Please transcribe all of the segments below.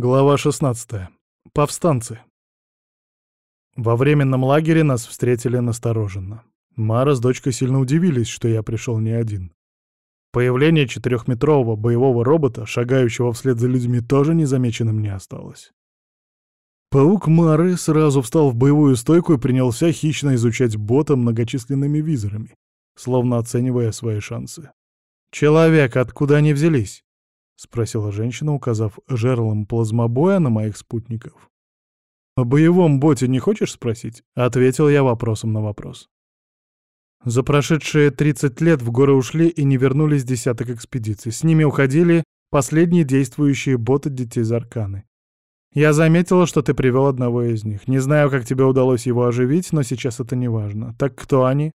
Глава 16. Повстанцы. Во временном лагере нас встретили настороженно. Мара с дочкой сильно удивились, что я пришел не один. Появление четырехметрового боевого робота, шагающего вслед за людьми, тоже незамеченным не осталось. Паук Мары сразу встал в боевую стойку и принялся хищно изучать бота многочисленными визорами, словно оценивая свои шансы. «Человек, откуда они взялись?» — спросила женщина, указав жерлом плазмобоя на моих спутников. «О боевом боте не хочешь спросить?» — ответил я вопросом на вопрос. За прошедшие 30 лет в горы ушли и не вернулись десяток экспедиций. С ними уходили последние действующие боты Детей Зарканы. Я заметила, что ты привел одного из них. Не знаю, как тебе удалось его оживить, но сейчас это не важно. Так кто они?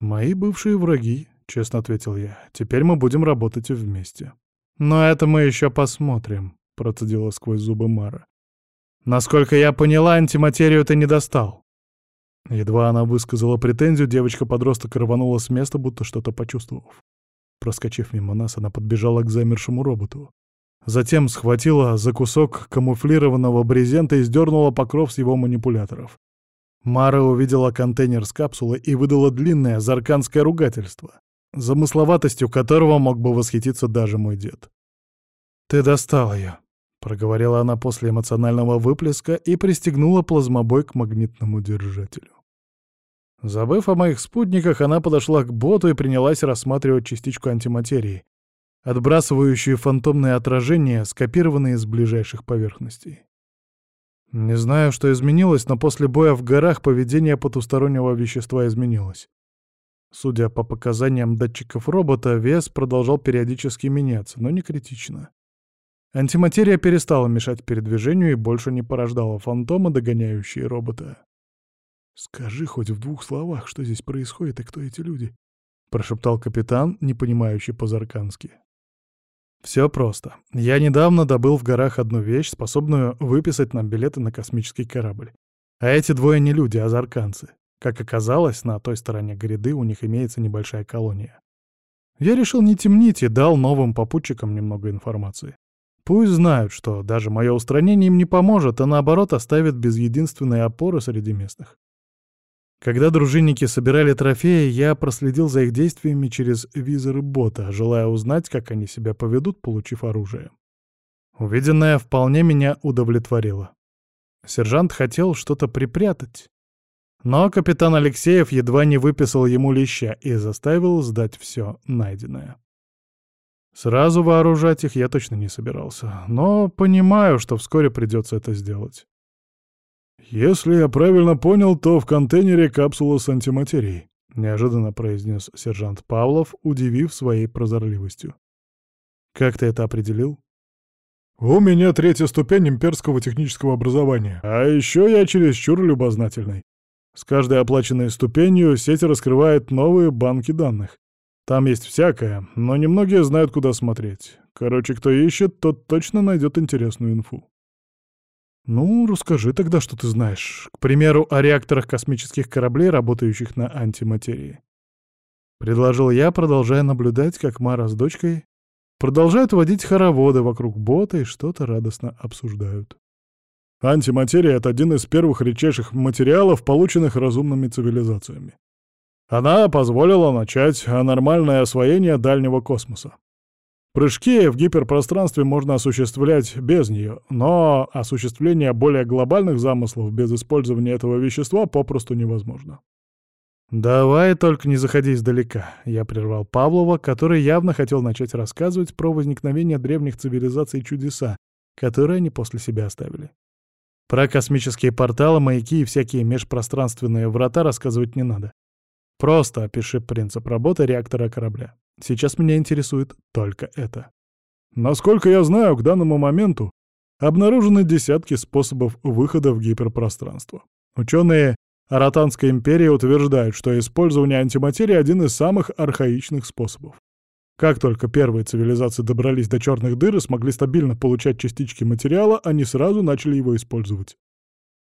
Мои бывшие враги, честно ответил я. Теперь мы будем работать вместе. «Но это мы еще посмотрим», — процедила сквозь зубы Мара. «Насколько я поняла, антиматерию ты не достал». Едва она высказала претензию, девочка-подросток рванула с места, будто что-то почувствовав. Проскочив мимо нас, она подбежала к замершему роботу. Затем схватила за кусок камуфлированного брезента и сдернула покров с его манипуляторов. Мара увидела контейнер с капсулой и выдала длинное зарканское ругательство замысловатостью которого мог бы восхититься даже мой дед. «Ты достал ее», — проговорила она после эмоционального выплеска и пристегнула плазмобой к магнитному держателю. Забыв о моих спутниках, она подошла к боту и принялась рассматривать частичку антиматерии, отбрасывающую фантомные отражения, скопированные с ближайших поверхностей. Не знаю, что изменилось, но после боя в горах поведение потустороннего вещества изменилось. Судя по показаниям датчиков робота, вес продолжал периодически меняться, но не критично. Антиматерия перестала мешать передвижению и больше не порождала фантома, догоняющие робота. «Скажи хоть в двух словах, что здесь происходит и кто эти люди?» — прошептал капитан, не понимающий по-заркански. «Все просто. Я недавно добыл в горах одну вещь, способную выписать нам билеты на космический корабль. А эти двое не люди, а зарканцы. Как оказалось, на той стороне гряды у них имеется небольшая колония. Я решил не темнить и дал новым попутчикам немного информации. Пусть знают, что даже мое устранение им не поможет, а наоборот оставит без единственной опоры среди местных. Когда дружинники собирали трофеи, я проследил за их действиями через визоры бота, желая узнать, как они себя поведут, получив оружие. Увиденное вполне меня удовлетворило. Сержант хотел что-то припрятать, но капитан Алексеев едва не выписал ему леща и заставил сдать все найденное. Сразу вооружать их я точно не собирался, но понимаю, что вскоре придется это сделать. «Если я правильно понял, то в контейнере капсула с антиматерией», — неожиданно произнес сержант Павлов, удивив своей прозорливостью. «Как ты это определил?» «У меня третья ступень имперского технического образования, а еще я чересчур любознательный. С каждой оплаченной ступенью сеть раскрывает новые банки данных. Там есть всякое, но немногие знают, куда смотреть. Короче, кто ищет, тот точно найдет интересную инфу. Ну, расскажи тогда, что ты знаешь. К примеру, о реакторах космических кораблей, работающих на антиматерии. Предложил я, продолжая наблюдать, как Мара с дочкой продолжают водить хороводы вокруг бота и что-то радостно обсуждают. Антиматерия — это один из первых редчайших материалов, полученных разумными цивилизациями. Она позволила начать нормальное освоение дальнего космоса. Прыжки в гиперпространстве можно осуществлять без нее, но осуществление более глобальных замыслов без использования этого вещества попросту невозможно. «Давай только не заходи издалека», — я прервал Павлова, который явно хотел начать рассказывать про возникновение древних цивилизаций чудеса, которые они после себя оставили. Про космические порталы, маяки и всякие межпространственные врата рассказывать не надо. Просто опиши принцип работы реактора корабля. Сейчас меня интересует только это. Насколько я знаю, к данному моменту обнаружены десятки способов выхода в гиперпространство. Ученые Аратанской империи утверждают, что использование антиматерии — один из самых архаичных способов. Как только первые цивилизации добрались до черных дыр и смогли стабильно получать частички материала, они сразу начали его использовать.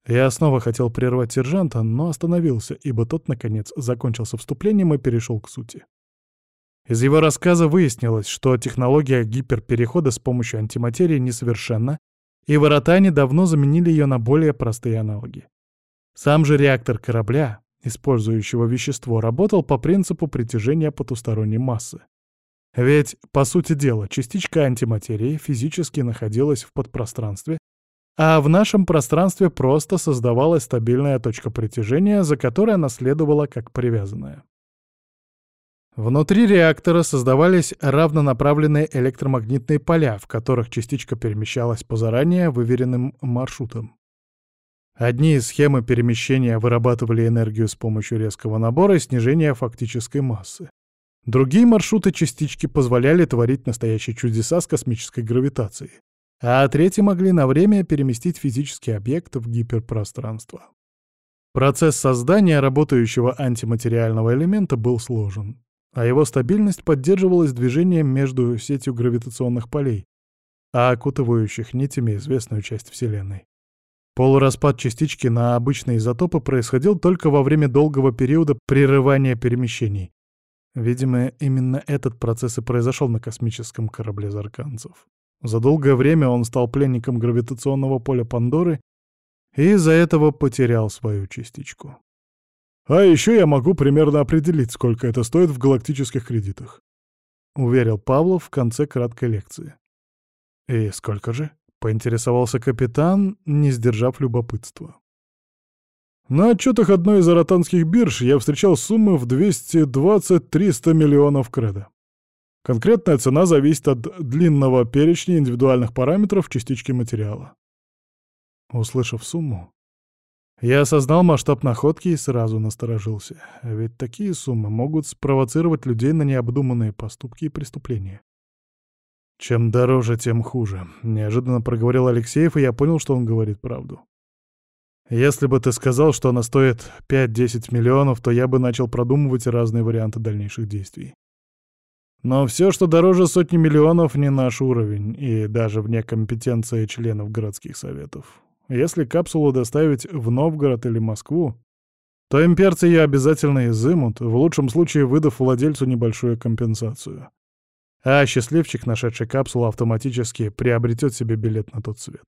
Я снова хотел прервать сержанта, но остановился, ибо тот, наконец, закончился вступлением и перешел к сути. Из его рассказа выяснилось, что технология гиперперехода с помощью антиматерии несовершенна и в Аратане давно заменили ее на более простые аналоги. Сам же реактор корабля, использующего вещество, работал по принципу притяжения потусторонней массы. Ведь, по сути дела, частичка антиматерии физически находилась в подпространстве, а в нашем пространстве просто создавалась стабильная точка притяжения, за которой она следовала как привязанная. Внутри реактора создавались равнонаправленные электромагнитные поля, в которых частичка перемещалась по заранее выверенным маршрутам. Одни схемы перемещения вырабатывали энергию с помощью резкого набора и снижения фактической массы. Другие маршруты частички позволяли творить настоящие чудеса с космической гравитацией, а третьи могли на время переместить физический объект в гиперпространство. Процесс создания работающего антиматериального элемента был сложен а его стабильность поддерживалась движением между сетью гравитационных полей, а окутывающих нитями известную часть Вселенной. Полураспад частички на обычные изотопы происходил только во время долгого периода прерывания перемещений. Видимо, именно этот процесс и произошел на космическом корабле зарканцев. За долгое время он стал пленником гравитационного поля Пандоры и из-за этого потерял свою частичку. А еще я могу примерно определить, сколько это стоит в галактических кредитах», — уверил Павлов в конце краткой лекции. «И сколько же?» — поинтересовался капитан, не сдержав любопытства. На отчетах одной из аратанских бирж я встречал суммы в 220-300 миллионов кредо. Конкретная цена зависит от длинного перечня индивидуальных параметров частички материала. Услышав сумму, я осознал масштаб находки и сразу насторожился. Ведь такие суммы могут спровоцировать людей на необдуманные поступки и преступления. «Чем дороже, тем хуже», — неожиданно проговорил Алексеев, и я понял, что он говорит правду. «Если бы ты сказал, что она стоит 5-10 миллионов, то я бы начал продумывать разные варианты дальнейших действий. Но все, что дороже сотни миллионов, не наш уровень, и даже вне компетенции членов городских советов. Если капсулу доставить в Новгород или Москву, то имперцы ее обязательно изымут, в лучшем случае выдав владельцу небольшую компенсацию. А счастливчик, нашедший капсулу, автоматически приобретет себе билет на тот свет.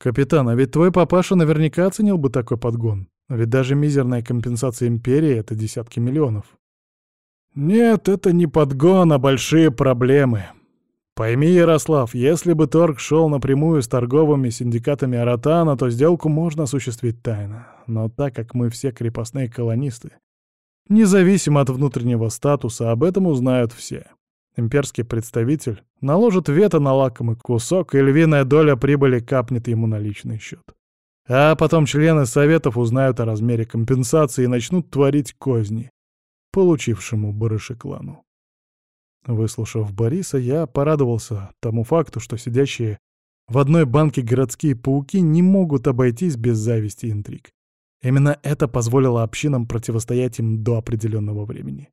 «Капитан, а ведь твой папаша наверняка оценил бы такой подгон. Ведь даже мизерная компенсация империи — это десятки миллионов». «Нет, это не подгон, а большие проблемы», Пойми, Ярослав, если бы торг шел напрямую с торговыми синдикатами Аратана, то сделку можно осуществить тайно. Но так как мы все крепостные колонисты, независимо от внутреннего статуса, об этом узнают все. Имперский представитель наложит вето на лакомый кусок, и львиная доля прибыли капнет ему на личный счет. А потом члены советов узнают о размере компенсации и начнут творить козни, получившему барыши клану. Выслушав Бориса, я порадовался тому факту, что сидящие в одной банке городские пауки не могут обойтись без зависти и интриг. Именно это позволило общинам противостоять им до определенного времени.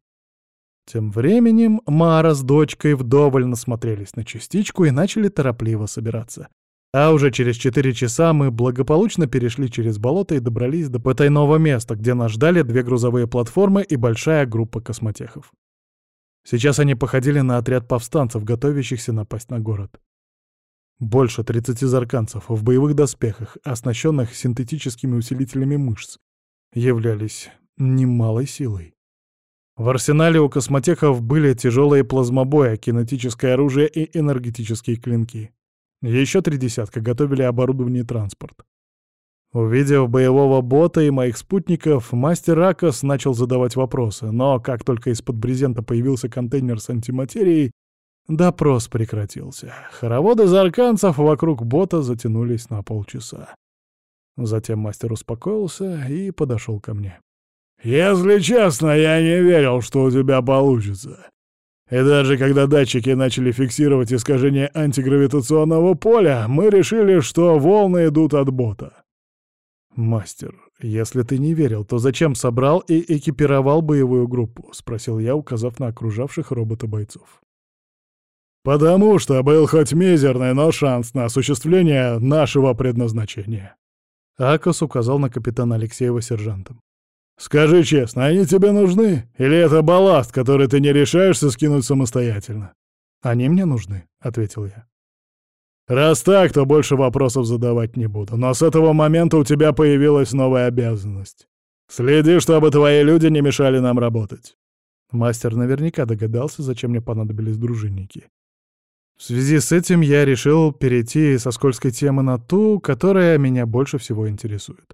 Тем временем Мара с дочкой вдоволь насмотрелись на частичку и начали торопливо собираться. А уже через четыре часа мы благополучно перешли через болото и добрались до потайного места, где нас ждали две грузовые платформы и большая группа космотехов. Сейчас они походили на отряд повстанцев, готовящихся напасть на город. Больше 30 зарканцев в боевых доспехах, оснащенных синтетическими усилителями мышц, являлись немалой силой. В арсенале у космотехов были тяжелые плазмобоя, кинетическое оружие и энергетические клинки. Еще три десятка готовили оборудование и транспорт. Увидев боевого бота и моих спутников, мастер Акос начал задавать вопросы, но как только из-под брезента появился контейнер с антиматерией, допрос прекратился. Хороводы зарканцев вокруг бота затянулись на полчаса. Затем мастер успокоился и подошел ко мне. «Если честно, я не верил, что у тебя получится. И даже когда датчики начали фиксировать искажение антигравитационного поля, мы решили, что волны идут от бота. «Мастер, если ты не верил, то зачем собрал и экипировал боевую группу?» — спросил я, указав на окружавших робота-бойцов. «Потому что был хоть мизерный, но шанс на осуществление нашего предназначения». Акос указал на капитана Алексеева сержантом. «Скажи честно, они тебе нужны? Или это балласт, который ты не решаешься скинуть самостоятельно?» «Они мне нужны», — ответил я. Раз так, то больше вопросов задавать не буду. Но с этого момента у тебя появилась новая обязанность. Следи, чтобы твои люди не мешали нам работать. Мастер наверняка догадался, зачем мне понадобились дружинники. В связи с этим я решил перейти со скользкой темы на ту, которая меня больше всего интересует.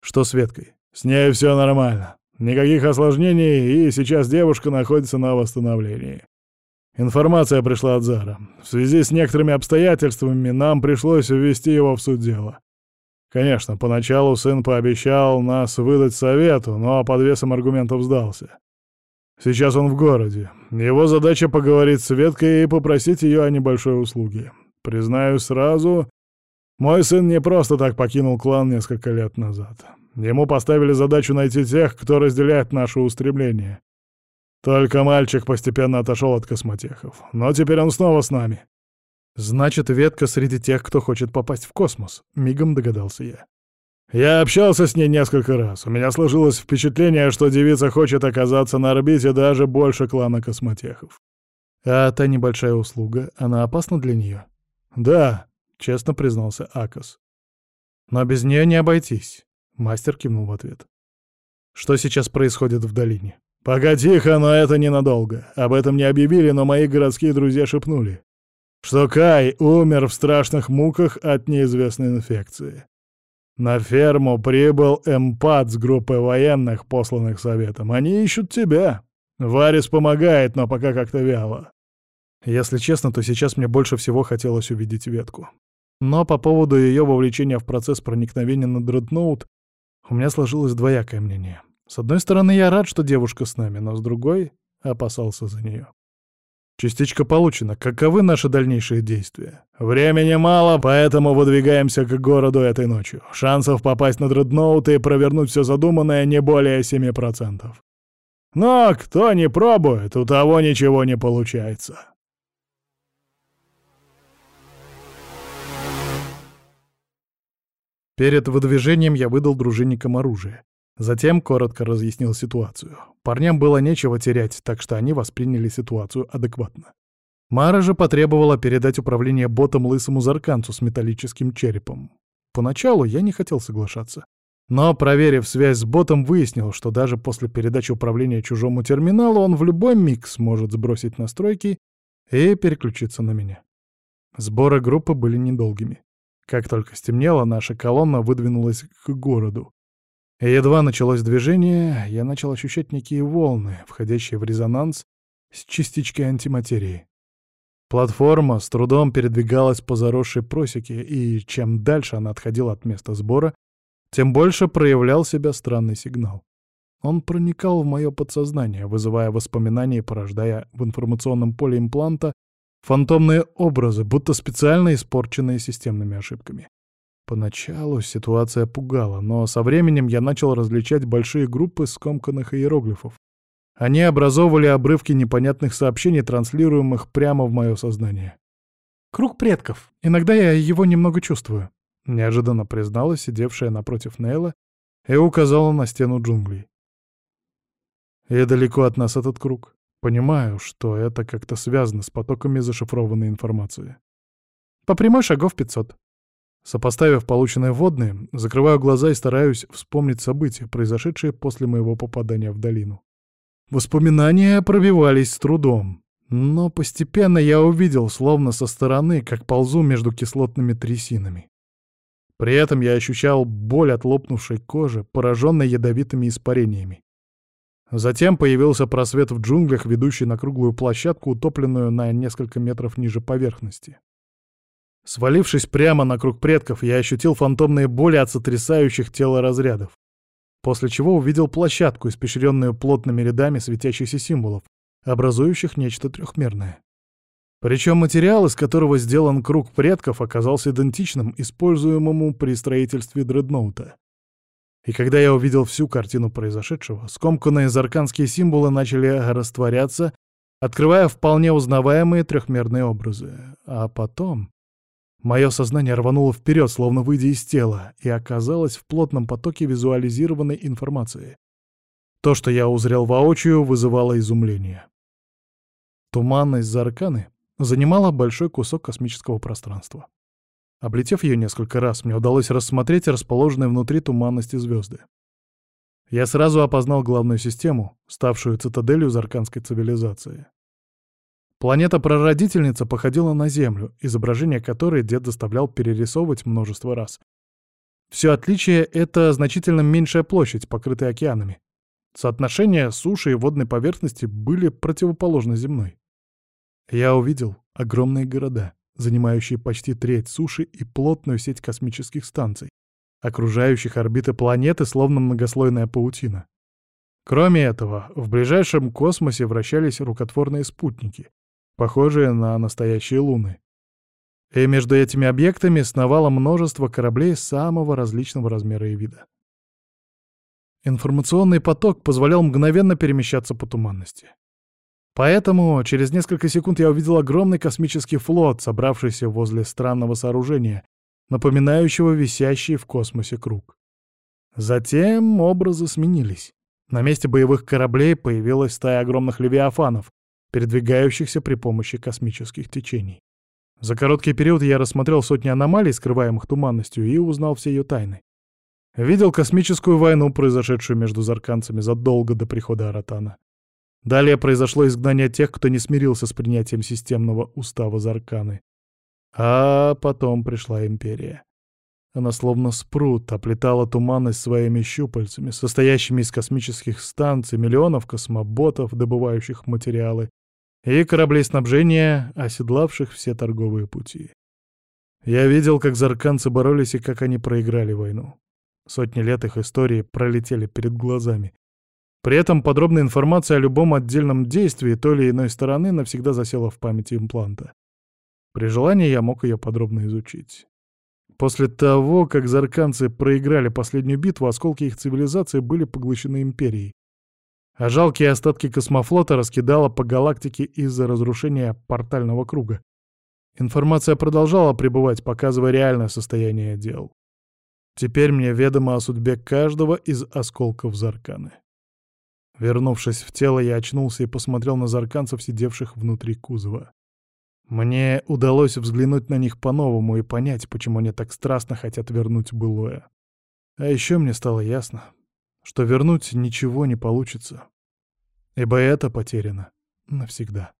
Что с Веткой? С ней все нормально. Никаких осложнений, и сейчас девушка находится на восстановлении. Информация пришла от Зара. В связи с некоторыми обстоятельствами нам пришлось ввести его в суть дела. Конечно, поначалу сын пообещал нас выдать совету, но под весом аргументов сдался. Сейчас он в городе. Его задача поговорить с Веткой и попросить ее о небольшой услуге. Признаю сразу, мой сын не просто так покинул клан несколько лет назад. Ему поставили задачу найти тех, кто разделяет наше устремление. Только мальчик постепенно отошел от космотехов. Но теперь он снова с нами. Значит, ветка среди тех, кто хочет попасть в космос, мигом догадался я. Я общался с ней несколько раз. У меня сложилось впечатление, что девица хочет оказаться на орбите даже больше клана космотехов. А та небольшая услуга, она опасна для нее? Да, честно признался Акос. Но без нее не обойтись. Мастер кивнул в ответ. Что сейчас происходит в долине? «Пока тихо, но это ненадолго. Об этом не объявили, но мои городские друзья шепнули, что Кай умер в страшных муках от неизвестной инфекции. На ферму прибыл эмпат с группой военных, посланных советом. Они ищут тебя. Варис помогает, но пока как-то вяло. Если честно, то сейчас мне больше всего хотелось увидеть ветку. Но по поводу ее вовлечения в процесс проникновения на дредноут у меня сложилось двоякое мнение. С одной стороны, я рад, что девушка с нами, но с другой — опасался за нее. Частичка получена. Каковы наши дальнейшие действия? Времени мало, поэтому выдвигаемся к городу этой ночью. Шансов попасть на дредноут и провернуть все задуманное не более 7%. Но кто не пробует, у того ничего не получается. Перед выдвижением я выдал дружинникам оружие. Затем коротко разъяснил ситуацию. Парням было нечего терять, так что они восприняли ситуацию адекватно. Мара же потребовала передать управление ботом лысому зарканцу с металлическим черепом. Поначалу я не хотел соглашаться. Но, проверив связь с ботом, выяснил, что даже после передачи управления чужому терминалу он в любой миг сможет сбросить настройки и переключиться на меня. Сборы группы были недолгими. Как только стемнело, наша колонна выдвинулась к городу. Едва началось движение, я начал ощущать некие волны, входящие в резонанс с частичкой антиматерии. Платформа с трудом передвигалась по заросшей просеке, и чем дальше она отходила от места сбора, тем больше проявлял себя странный сигнал. Он проникал в мое подсознание, вызывая воспоминания и порождая в информационном поле импланта фантомные образы, будто специально испорченные системными ошибками. Поначалу ситуация пугала, но со временем я начал различать большие группы скомканных иероглифов. Они образовывали обрывки непонятных сообщений, транслируемых прямо в мое сознание. «Круг предков. Иногда я его немного чувствую», — неожиданно призналась сидевшая напротив Нейла и указала на стену джунглей. «И далеко от нас этот круг. Понимаю, что это как-то связано с потоками зашифрованной информации. По прямой шагов 500. Сопоставив полученные водные, закрываю глаза и стараюсь вспомнить события, произошедшие после моего попадания в долину. Воспоминания пробивались с трудом, но постепенно я увидел, словно со стороны, как ползу между кислотными трясинами. При этом я ощущал боль от лопнувшей кожи, пораженной ядовитыми испарениями. Затем появился просвет в джунглях, ведущий на круглую площадку, утопленную на несколько метров ниже поверхности. Свалившись прямо на круг предков, я ощутил фантомные боли от сотрясающих тело разрядов. После чего увидел площадку, испещренную плотными рядами светящихся символов, образующих нечто трехмерное. Причем материал, из которого сделан круг предков, оказался идентичным используемому при строительстве дредноута. И когда я увидел всю картину произошедшего, скомканные зарканские символы начали растворяться, открывая вполне узнаваемые трехмерные образы. А потом... Мое сознание рвануло вперед, словно выйдя из тела, и оказалось в плотном потоке визуализированной информации. То, что я узрел воочию, вызывало изумление. Туманность Зарканы занимала большой кусок космического пространства. Облетев ее несколько раз, мне удалось рассмотреть расположенные внутри туманности звезды. Я сразу опознал главную систему, ставшую цитаделью зарканской цивилизации. Планета-прародительница походила на Землю, изображение которой дед заставлял перерисовывать множество раз. Все отличие — это значительно меньшая площадь, покрытая океанами. Соотношения суши и водной поверхности были противоположны земной. Я увидел огромные города, занимающие почти треть суши и плотную сеть космических станций, окружающих орбиты планеты словно многослойная паутина. Кроме этого, в ближайшем космосе вращались рукотворные спутники, похожие на настоящие луны. И между этими объектами сновало множество кораблей самого различного размера и вида. Информационный поток позволял мгновенно перемещаться по туманности. Поэтому через несколько секунд я увидел огромный космический флот, собравшийся возле странного сооружения, напоминающего висящий в космосе круг. Затем образы сменились. На месте боевых кораблей появилась стая огромных левиафанов, передвигающихся при помощи космических течений. За короткий период я рассмотрел сотни аномалий, скрываемых туманностью, и узнал все ее тайны. Видел космическую войну, произошедшую между зарканцами задолго до прихода Аратана. Далее произошло изгнание тех, кто не смирился с принятием системного устава Зарканы. А потом пришла Империя. Она словно спрут оплетала туманность своими щупальцами, состоящими из космических станций, миллионов космоботов, добывающих материалы, и кораблей снабжения, оседлавших все торговые пути. Я видел, как зарканцы боролись и как они проиграли войну. Сотни лет их истории пролетели перед глазами. При этом подробная информация о любом отдельном действии той или иной стороны навсегда засела в памяти импланта. При желании я мог ее подробно изучить. После того, как зарканцы проиграли последнюю битву, осколки их цивилизации были поглощены Империей. А жалкие остатки космофлота раскидало по галактике из-за разрушения портального круга. Информация продолжала пребывать, показывая реальное состояние дел. Теперь мне ведомо о судьбе каждого из осколков Зарканы. Вернувшись в тело, я очнулся и посмотрел на зарканцев, сидевших внутри кузова. Мне удалось взглянуть на них по-новому и понять, почему они так страстно хотят вернуть былое. А еще мне стало ясно, что вернуть ничего не получится, ибо это потеряно навсегда.